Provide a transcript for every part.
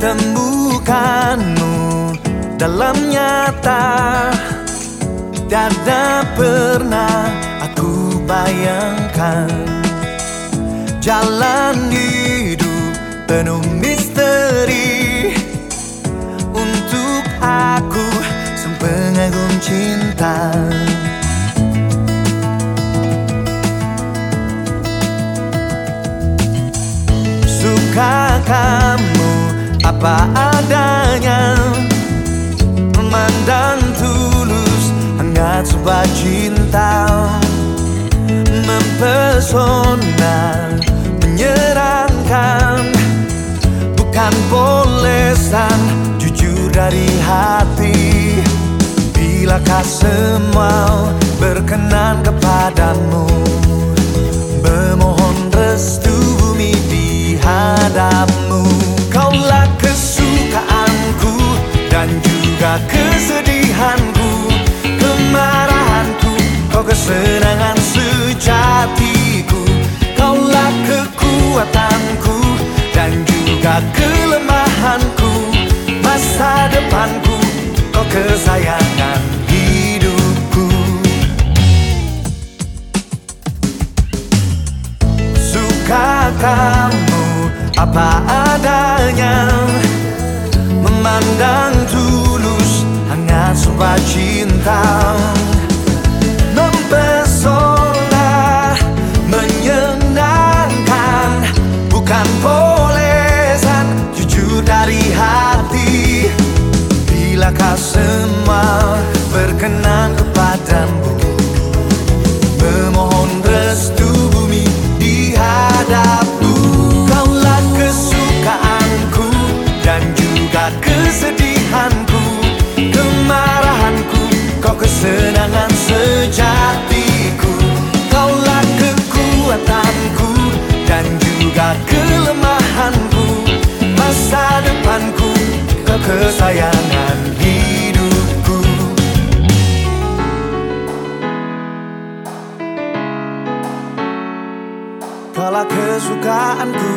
temukanmu dalam nyata. Tiada pernah aku bayangkan Jalan hidup penuh misteri. Untuk aku sang pengagum cinta. Sukakah apa adanya. Memandang tulus hangat sebuah cinta. Mempesona menyenangkan Bukan polesan jujur dari hati. Bilakah semua berkenan kepadamu? Memohon restu bumi di hadapmu kesedihanku Kemarahanku, kau kesenangan sejatiku. Kaulah kekuatanku dan juga kelemahanku. Masa depanku, kau kesayangan hidupku. Suka apa adanya Memandang cinta. Mempesona, menyenangkan Bukan polesan, jujur dari hati. Bilakah semua berkenan kepadamu kau kesenangan sejatiku. Kaulah kekuatanku dan juga kelemahanku. Masa depanku, kau kesayangan hidupku. Kaulah kesukaanku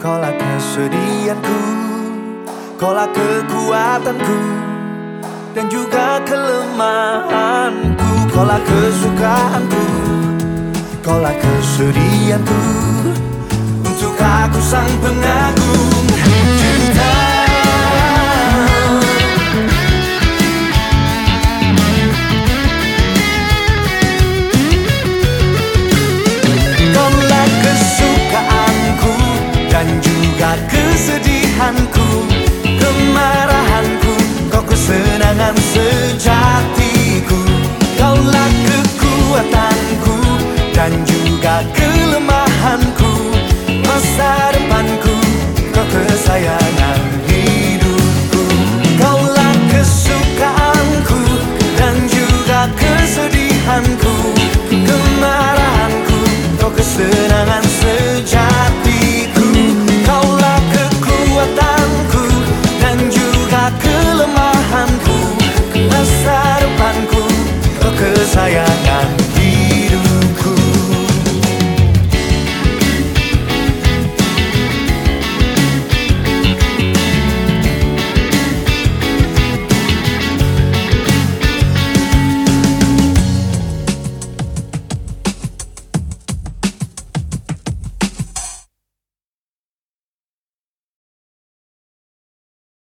Kaulah kesedihanku. Kaulah kekuatanku Dan juga kelemahanku. Kaulah kesukaanku Kaulah kesedihanku Untuk aku sang pengagum さやか